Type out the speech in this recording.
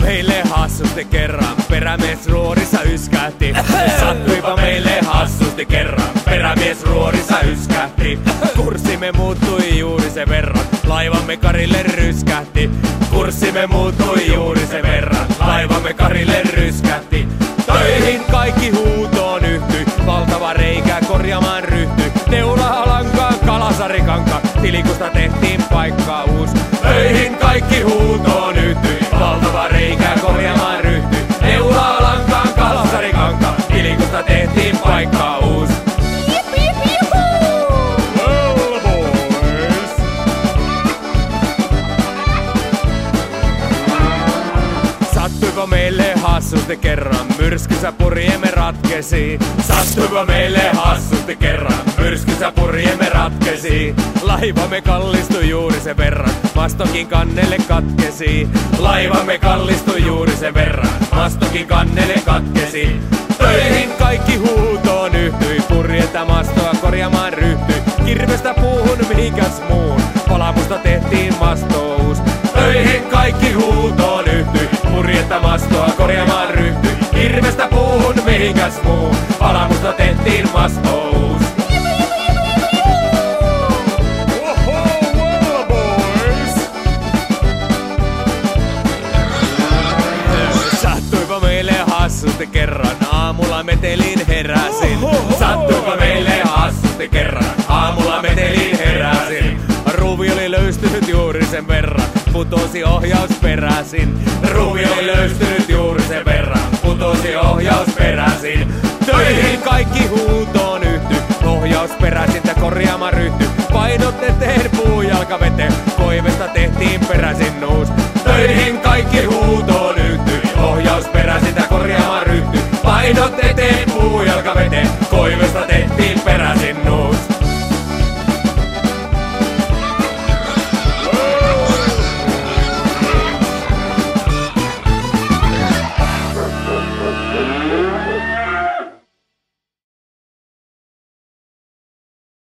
meille hassusti kerran, perämies ruorissa yskähti. Sattuipa meille hassusti kerran, perämies ruorissa yskähti. Kurssimme muuttui juuri se verran, laivamme karille ryskähti. Kurssimme muuttui juuri se verran, laivamme karille ryskähti. Töihin kaikki huutoon yhtyi, valtava reikä korjaamaan ryhtyi. Neula alankaan kalasarikanka, tilikusta tehtiin paikka meille hassusti kerran, myrskysä purjemme ratkesi. Sattuipa meille hassusti kerran, myrskysä purjemme ratkesi. Laivamme kallistui juuri sen verran, mastokin kannelle katkesi. Laivamme kallistui juuri sen verran, mastokin kannelle katkesi. Töihin kaikki huutoon yhtyi, purjeta mastoa korjaamaan ryhtyi. Kirvestä puuhun mihinkäs purjetta mastoa korjaamaan ryhtyi. Kirvestä puuhun mihinkäs muun, palamusta tehtiin mastous. Sattuipa meille hassusti kerran, aamulla metelin heräsin. Sattuipa meille hassusti kerran, aamulla metelin heräsin. Ruuvi oli löystynyt juuri sen verran, putosi ohjaus peräsin. Ruuvi oli löystynyt juuri sen verran, putosi ohjaus peräsin. Töihin kaikki huutoon yhty, ohjaus peräsin ja korjaamaan ryhty. Painot eteen puujalka veteen, koivesta tehtiin peräsin nuus. Töihin kaikki huutoon yhty, ohjaus peräsin ja korjaamaan ryhty. Painot